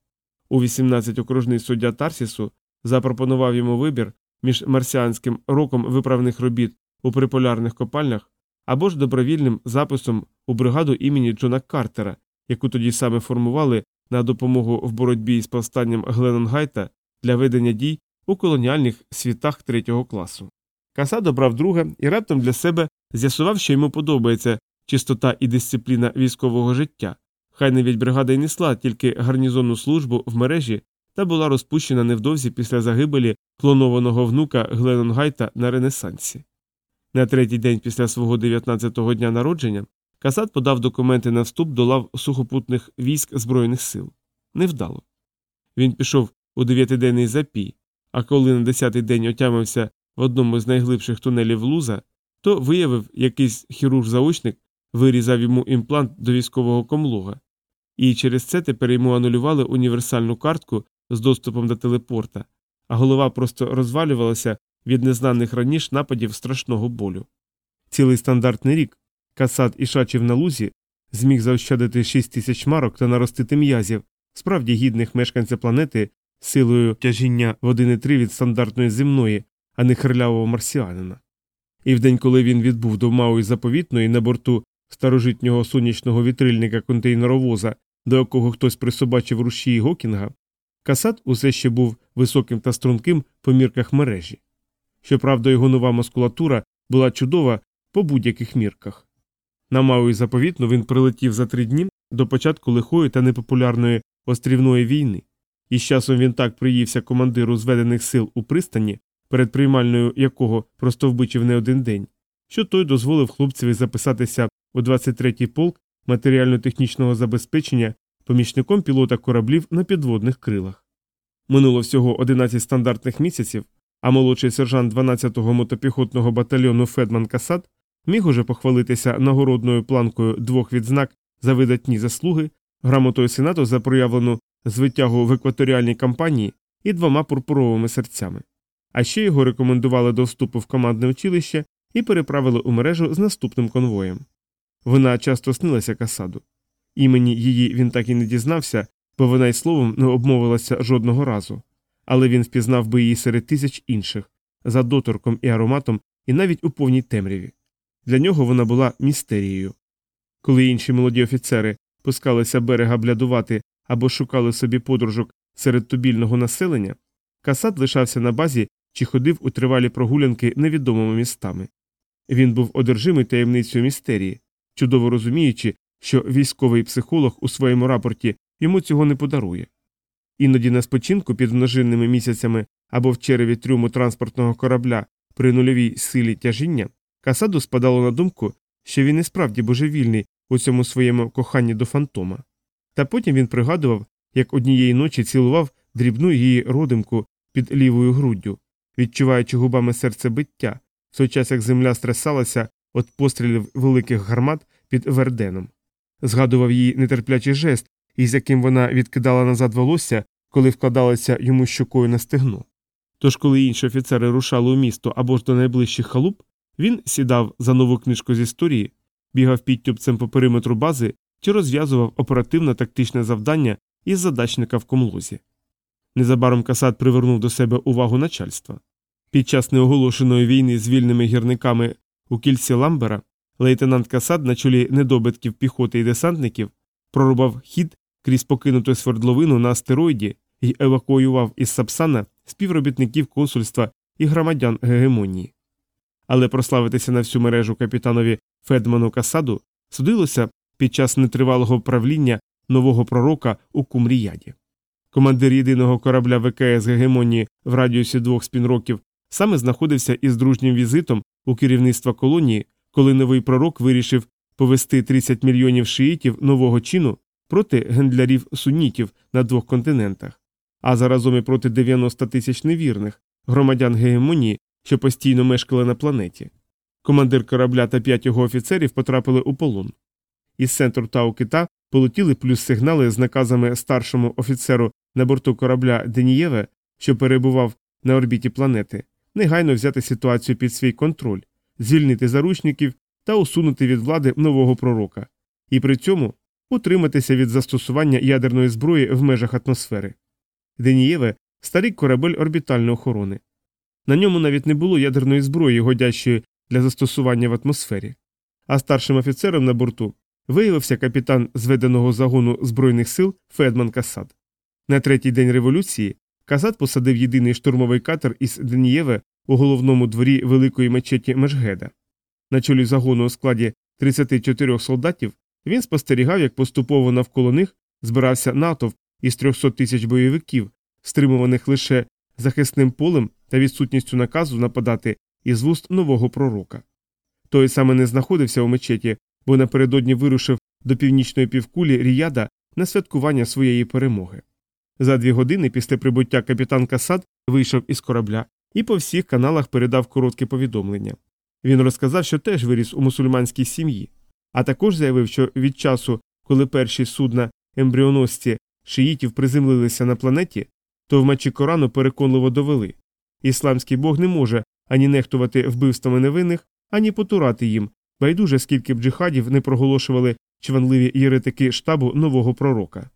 У 18 окружний суддя Тарсісу запропонував йому вибір між марсіанським роком виправних робіт у приполярних копальнях або ж добровільним записом у бригаду імені Джона Картера, яку тоді саме формували на допомогу в боротьбі з повстанням Гленонгайта для ведення дій у колоніальних світах третього класу. Касад обрав друге і раптом для себе з'ясував, що йому подобається чистота і дисципліна військового життя. Хай навіть бригада й несла тільки гарнізонну службу в мережі та була розпущена невдовзі після загибелі клонованого внука Гленонгайта на Ренесансі. На третій день після свого 19-го дня народження Касат подав документи на вступ до лав сухопутних військ Збройних сил. Невдало. Він пішов у дев'ятиденний запій, а коли на десятий день отямився в одному з найглибших тунелів луза, то виявив якийсь хірург-заочник, вирізав йому імплант до військового комлога, і через це тепер йому анулювали універсальну картку з доступом до телепорта, а голова просто розвалювалася від незнаних раніше нападів страшного болю. Цілий стандартний рік Касат і шачів на лузі зміг заощадити 6 тисяч марок та наростити м'язів, справді гідних мешканця планети силою тяжіння в 1,3 від стандартної земної, а не хирлявого марсіанина. І в день, коли він відбув до Мауї заповітної на борту старожитнього сонячного вітрильника контейнеровоза, до якого хтось присобачив рушії Гокінга, Касат усе ще був високим та струнким по мірках мережі. Щоправда, його нова мускулатура була чудова по будь-яких мірках. На Мауї заповітну він прилетів за три дні до початку лихої та непопулярної острівної війни, і з часом він так приївся командиру зведених сил у пристані, перед приймальною якого просто вбичив не один день, що той дозволив хлопцеві записатися у 23-й полк матеріально-технічного забезпечення помічником пілота кораблів на підводних крилах. Минуло всього 11 стандартних місяців, а молодший сержант 12-го мотопіхотного батальйону Федман Касат міг уже похвалитися нагородною планкою двох відзнак за видатні заслуги, грамотою сенату за проявлену звитягу в екваторіальній кампанії і двома пурпуровими серцями. А ще його рекомендували до вступу в командне училище і переправили у мережу з наступним конвоєм. Вона часто снилася Касаду. Імені її він так і не дізнався, бо вона й словом не обмовилася жодного разу, але він впізнав би її серед тисяч інших, за доторком і ароматом, і навіть у повній темряві. Для нього вона була містерією. Коли інші молоді офіцери пускалися берега блядувати або шукали собі подружок серед тубільного населення, Касат лишався на базі чи ходив у тривалі прогулянки невідомими містами. Він був одержимий таємницею містерії, чудово розуміючи, що військовий психолог у своєму рапорті йому цього не подарує. Іноді на спочинку під множинними місяцями або в череві трюму транспортного корабля при нульовій силі тяжіння Касаду спадало на думку, що він і справді божевільний у цьому своєму коханні до фантома. Та потім він пригадував, як однієї ночі цілував дрібну її родимку під лівою груддю, відчуваючи губами серце биття, в той час як земля стрясалася від пострілів великих гармат під верденом. Згадував її нетерплячий жест, із яким вона відкидала назад волосся, коли вкладалася йому щокою на стегно. Тож, коли інші офіцери рушали у місто або ж до найближчих халуп, він сідав за нову книжку з історії, бігав підтюбцем по периметру бази чи розв'язував оперативно тактичне завдання із задачника в комлозі. Незабаром Касат привернув до себе увагу начальства. Під час неоголошеної війни з вільними гірниками у кільці Ламбера лейтенант Касад на чолі недобитків піхоти і десантників прорубав хід крізь покинуту свердловину на астероїді і евакуював із Сапсана співробітників консульства і громадян гегемонії. Але прославитися на всю мережу капітанові Федману Касаду судилося під час нетривалого правління нового пророка у Кумріяді. Командир єдиного корабля ВКС Гегемонії в радіусі двох спінроків саме знаходився із дружнім візитом у керівництва колонії, коли новий пророк вирішив повести 30 мільйонів шиїтів нового чину проти гендлярів сунітів на двох континентах, а заразом і проти 90 тисяч невірних громадян гегемонії, що постійно мешкали на планеті. Командир корабля та п'ять його офіцерів потрапили у полон. Із центру Тау Кита полетіли плюс сигнали з наказами старшому офіцеру на борту корабля Денієве, що перебував на орбіті планети, негайно взяти ситуацію під свій контроль, звільнити заручників та усунути від влади нового пророка, і при цьому утриматися від застосування ядерної зброї в межах атмосфери. Денієве старий корабель орбітальної охорони. На ньому навіть не було ядерної зброї, годящої для застосування в атмосфері, а старшим офіцером на борту виявився капітан зведеного загону Збройних сил Федман Касад. На третій день революції Касад посадив єдиний штурмовий катер із Денієве у головному дворі великої мечеті Межгеда. На чолі загону у складі 34 солдатів він спостерігав, як поступово навколо них збирався натовп із 300 тисяч бойовиків, стримуваних лише захисним полем та відсутністю наказу нападати із вуст нового пророка. Той саме не знаходився у мечеті, бо напередодні вирушив до північної півкулі Ріяда на святкування своєї перемоги. За дві години після прибуття капітан Касад вийшов із корабля і по всіх каналах передав коротке повідомлення. Він розказав, що теж виріс у мусульманській сім'ї, а також заявив, що від часу, коли перші судна ембріоносці шиїтів приземлилися на планеті, товмачі Корану переконливо довели ісламський бог не може ані нехтувати вбивствами невинних, ані потурати їм, байдуже скільки б джихадів не проголошували чванливі єретики штабу нового пророка.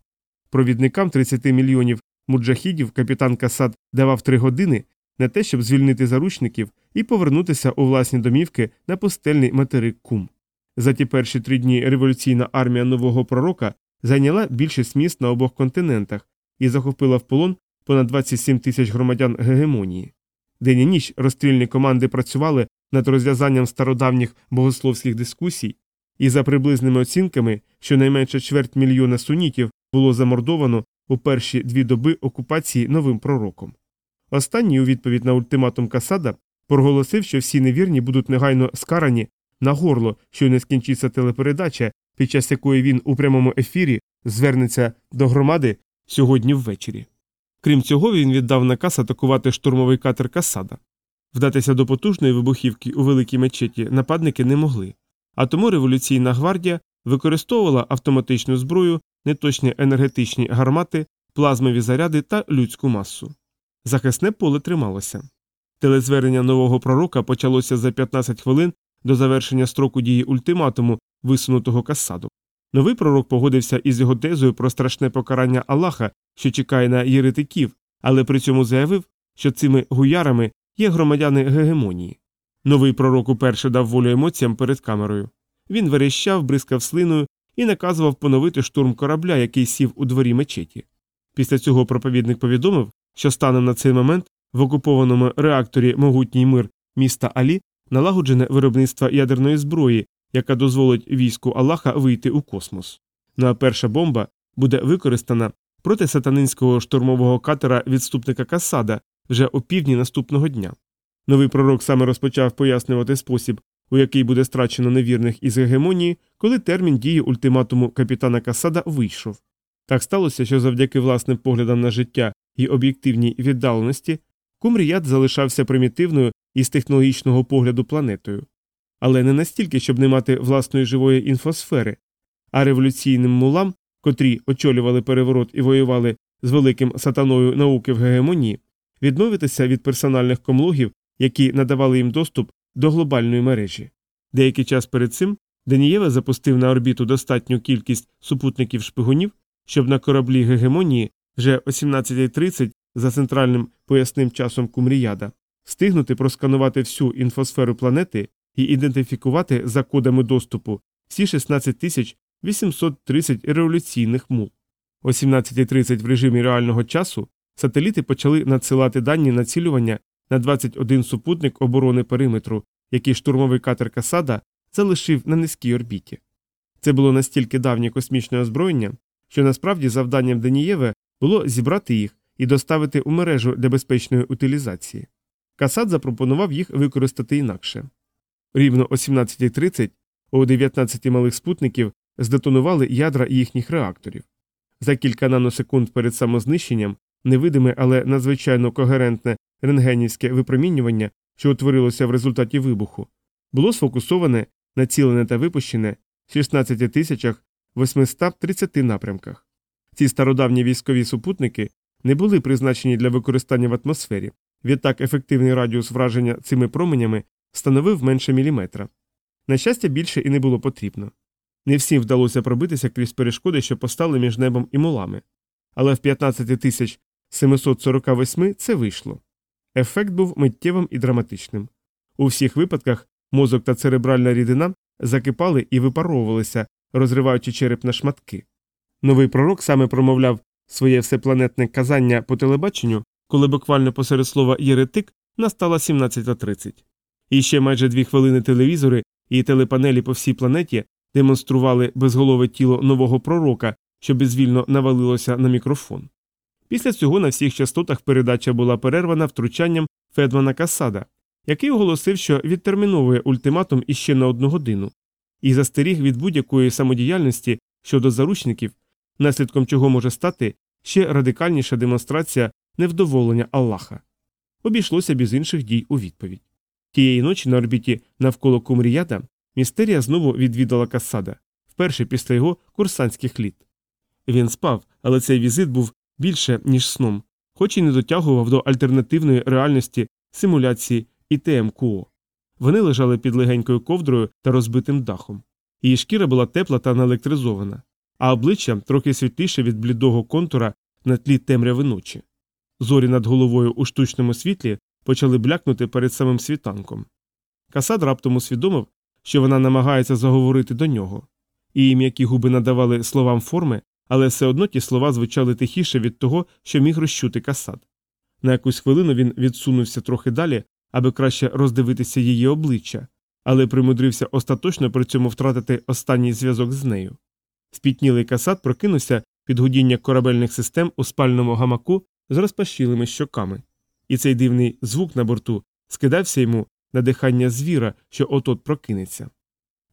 Провідникам 30 мільйонів муджахідів капітан Касад давав три години на те, щоб звільнити заручників і повернутися у власні домівки на пустельний материк Кум. За ті перші три дні революційна армія нового пророка зайняла більшість міст на обох континентах і захопила в полон понад 27 тисяч громадян гегемонії. День і ніч розстрільні команди працювали над розв'язанням стародавніх богословських дискусій, і за приблизними оцінками, щонайменше чверть мільйона сунітів було замордовано у перші дві доби окупації новим пророком. Останній у відповідь на ультиматум Касада проголосив, що всі невірні будуть негайно скарані на горло, що не скінчиться телепередача, під час якої він у прямому ефірі звернеться до громади сьогодні ввечері. Крім цього, він віддав наказ атакувати штурмовий катер Касада. Вдатися до потужної вибухівки у великій мечеті нападники не могли, а тому революційна гвардія використовувала автоматичну зброю, неточні енергетичні гармати, плазмові заряди та людську масу. Захисне поле трималося. Телезвернення нового пророка почалося за 15 хвилин до завершення строку дії ультиматуму, висунутого Касадом. Новий пророк погодився із його тезою про страшне покарання Аллаха, що чекає на єретиків, але при цьому заявив, що цими гуярами є громадяни гегемонії. Новий пророк уперше дав волю емоціям перед камерою. Він верещав, бризкав слиною і наказував поновити штурм корабля, який сів у дворі мечеті. Після цього проповідник повідомив, що станом на цей момент в окупованому реакторі Могутній мир міста Алі налагоджене виробництво ядерної зброї, яка дозволить війську Аллаха вийти у космос. Ну а перша бомба буде використана проти сатанинського штурмового катера відступника Касада вже о півдні наступного дня. Новий пророк саме розпочав пояснювати спосіб, у який буде страчено невірних із гегемонії, коли термін дії ультиматуму капітана Касада вийшов. Так сталося, що завдяки власним поглядам на життя і об'єктивній віддаленості Кумріят залишався примітивною із технологічного погляду планетою, але не настільки, щоб не мати власної живої інфосфери, а революційним мулам, котрі очолювали переворот і воювали з великим сатаною науки в гегемонії, відмовитися від персональних комлогів, які надавали їм доступ до глобальної мережі. Деякий час перед цим Данієва запустив на орбіту достатню кількість супутників шпигунів, щоб на кораблі гегемонії вже о 17.30 за центральним поясним часом Кумріяда встигнути просканувати всю інфосферу планети і ідентифікувати за кодами доступу всі 16 830 революційних мул. О 17.30 в режимі реального часу сателіти почали надсилати дані націлювання на 21 супутник оборони периметру, який штурмовий катер Касада залишив на низькій орбіті. Це було настільки давнє космічне озброєння, що насправді завданням Данієве було зібрати їх і доставити у мережу для безпечної утилізації. Касад запропонував їх використати інакше. Рівно о 17.30 у 19 малих спутників здетонували ядра їхніх реакторів. За кілька наносекунд перед самознищенням невидиме, але надзвичайно когерентне рентгенівське випромінювання, що утворилося в результаті вибуху, було сфокусоване, націлене та випущене в 16 тисячах 830 напрямках. Ці стародавні військові супутники не були призначені для використання в атмосфері, відтак ефективний радіус враження цими променями становив менше міліметра. На щастя, більше і не було потрібно. Не всім вдалося пробитися крізь перешкоди, що постали між небом і мулами, але в 15 тисяч 748 це вийшло. Ефект був миттєвим і драматичним. У всіх випадках мозок та церебральна рідина закипали і випаровувалися, розриваючи череп на шматки. Новий пророк саме промовляв своє всепланетне казання по телебаченню, коли буквально посеред слова єретик настала 17.30. І ще майже дві хвилини телевізори і телепанелі по всій планеті демонстрували безголове тіло нового пророка, що безвільно навалилося на мікрофон. Після цього на всіх частотах передача була перервана втручанням Федмана Касада, який оголосив, що відтерміновує ультиматум іще на одну годину, і застеріг від будь-якої самодіяльності щодо заручників, наслідком чого може стати ще радикальніша демонстрація невдоволення Аллаха. Обійшлося без інших дій у відповідь. Тієї ночі на орбіті навколо Кумріята містерія знову відвідала Касада, вперше після його курсантських літ. Він спав, але цей візит був більше, ніж сном, хоч і не дотягував до альтернативної реальності симуляції ІТМ-КУО. Вони лежали під легенькою ковдрою та розбитим дахом. Її шкіра була тепла та наелектризована, а обличчя трохи світліше від блідого контура на тлі темряви ночі. Зорі над головою у штучному світлі почали блякнути перед самим світанком. Касад раптом усвідомив, що вона намагається заговорити до нього. Її м'які губи надавали словам форми, але все одно ті слова звучали тихіше від того, що міг розчути касад. На якусь хвилину він відсунувся трохи далі, аби краще роздивитися її обличчя, але примудрився остаточно при цьому втратити останній зв'язок з нею. Спітнілий касад прокинувся під гудіння корабельних систем у спальному гамаку з розпашілими щоками, і цей дивний звук на борту скидався йому на дихання звіра, що от-от прокинеться.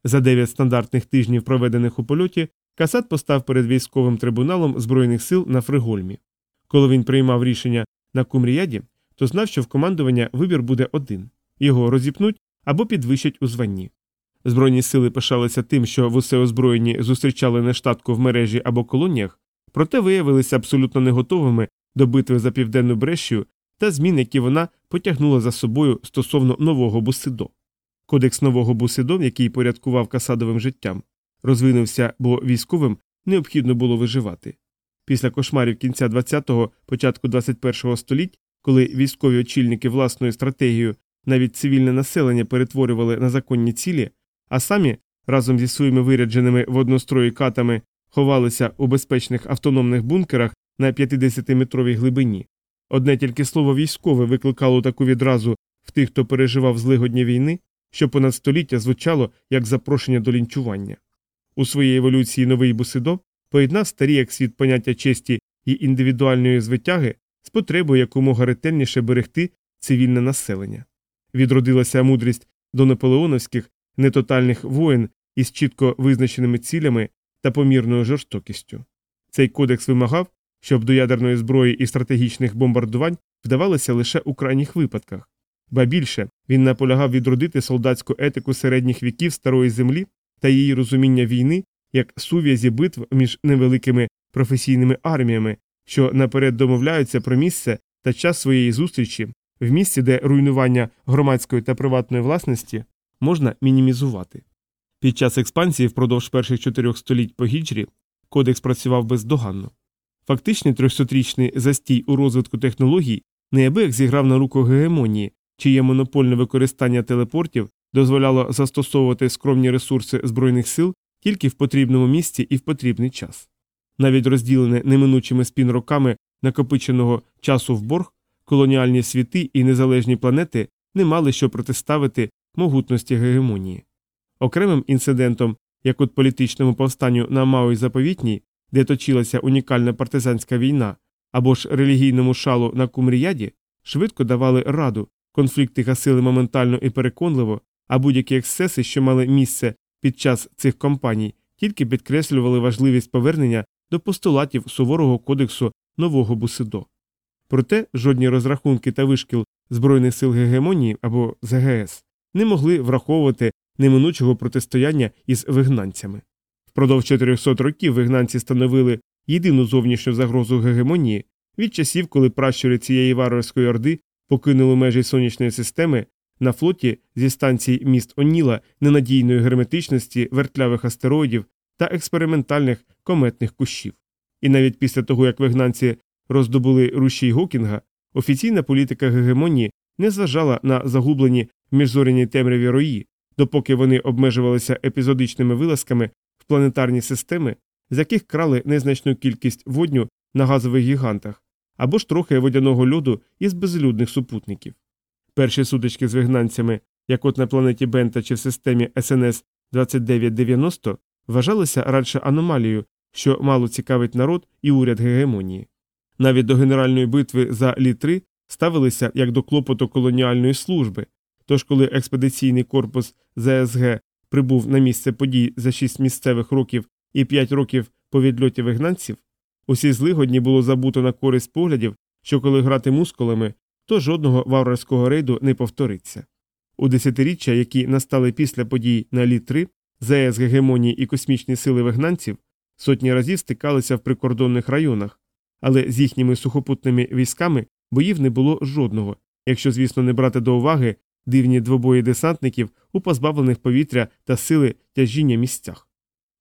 За дев'ять стандартних тижнів, проведених у польоті, Касат постав перед військовим трибуналом Збройних сил на Фригольмі. Коли він приймав рішення на Кумріяді, то знав, що в командування вибір буде один його розіпнуть або підвищать у званні. Збройні сили пишалися тим, що в усе озброєнні зустрічали нештатку в мережі або колоніях, проте виявилися абсолютно не готовими до битви за південну Брешію та змін, які вона потягнула за собою стосовно нового Бусидо. Кодекс нового Бусидо, який порядкував касадовим життям, розвинувся, бо військовим необхідно було виживати. Після кошмарів кінця 20-го, початку 21-го століть, коли військові очільники власною стратегією навіть цивільне населення перетворювали на законні цілі, а самі разом зі своїми вирядженими в однострої катами ховалися у безпечних автономних бункерах на 50-метровій глибині. Одне тільки слово військове викликало таку відразу в тих, хто переживав злигодні війни, що понад століття звучало як запрошення до лінчування. У своїй еволюції новий Бусидо поєднав старі як світ поняття честі і індивідуальної звитяги з потребою якомога ретельніше берегти цивільне населення. Відродилася мудрість до наполеоновських нетотальних воєн із чітко визначеними цілями та помірною жорстокістю. Цей кодекс вимагав, щоб до ядерної зброї і стратегічних бомбардувань вдавалося лише у крайніх випадках, ба більше він наполягав відродити солдатську етику середніх віків старої землі та її розуміння війни як сув'язі битв між невеликими професійними арміями, що наперед домовляються про місце та час своєї зустрічі в місці, де руйнування громадської та приватної власності можна мінімізувати. Під час експансії впродовж перших чотирьох століть по гіджрі кодекс працював бездоганно. Фактичний трьохсотрічний застій у розвитку технологій неабияк зіграв на руку гегемонії, чиє монопольне використання телепортів дозволяло застосовувати скромні ресурси Збройних сил тільки в потрібному місці і в потрібний час. Навіть розділене неминучими спін роками накопиченого часу в борг, колоніальні світи і незалежні планети не мали що протиставити могутності гегемонії. Окремим інцидентом, як от політичному повстанню на Мау заповітній, де точилася унікальна партизанська війна, або ж релігійному шалу на Кумріяді, швидко давали раду, конфлікти гасили моментально і переконливо, а будь-які ексцеси, що мали місце під час цих кампаній, тільки підкреслювали важливість повернення до постулатів суворого кодексу нового Бусидо. Проте жодні розрахунки та вишкіл Збройних сил гегемонії або ЗГС не могли враховувати неминучого протистояння із вигнанцями. Впродовж 400 років вигнанці становили єдину зовнішню загрозу гегемонії від часів, коли пращури цієї варварської орди покинули межі сонячної системи на флоті зі станцій міст Оніла ненадійної герметичності вертлявих астероїдів та експериментальних кометних кущів. І навіть після того, як вигнанці роздобули рушій Гокінга, офіційна політика гегемонії не зважала на загублені в міжзоряній темряві рої, допоки вони обмежувалися епізодичними вилазками в планетарні системи, з яких крали незначну кількість водню на газових гігантах, або ж трохи водяного льоду із безлюдних супутників. Перші сутички з вигнанцями, як от на планеті Бента чи в системі СНС 2990, вважалися радше аномалією, що мало цікавить народ і уряд гегемонії. Навіть до генеральної битви за Лі-3 ставилися як до клопоту колоніальної служби, тож коли експедиційний корпус ЗСГ прибув на місце подій за 6 місцевих років і 5 років по відльоті вигнанців, усі злигодні було забуто на користь поглядів, що коли грати мускулами, то жодного варварського рейду не повториться. У десятиріччя, які настали після подій на Лі-3, ЗС гегемонії і космічні сили вигнанців сотні разів стикалися в прикордонних районах, але з їхніми сухопутними військами боїв не було жодного, якщо, звісно, не брати до уваги дивні двобої десантників у позбавлених повітря та сили тяжіння місцях.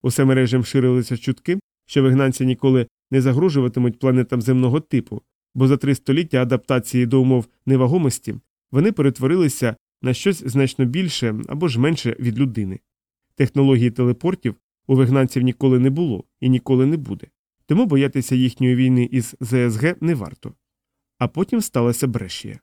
Усе мережем ширилися чутки, що вигнанці ніколи не загрожуватимуть планетам земного типу, бо за три століття адаптації до умов невагомості вони перетворилися на щось значно більше або ж менше від людини. Технології телепортів у вигнанців ніколи не було і ніколи не буде, тому боятися їхньої війни із ЗСГ не варто. А потім сталася брешія.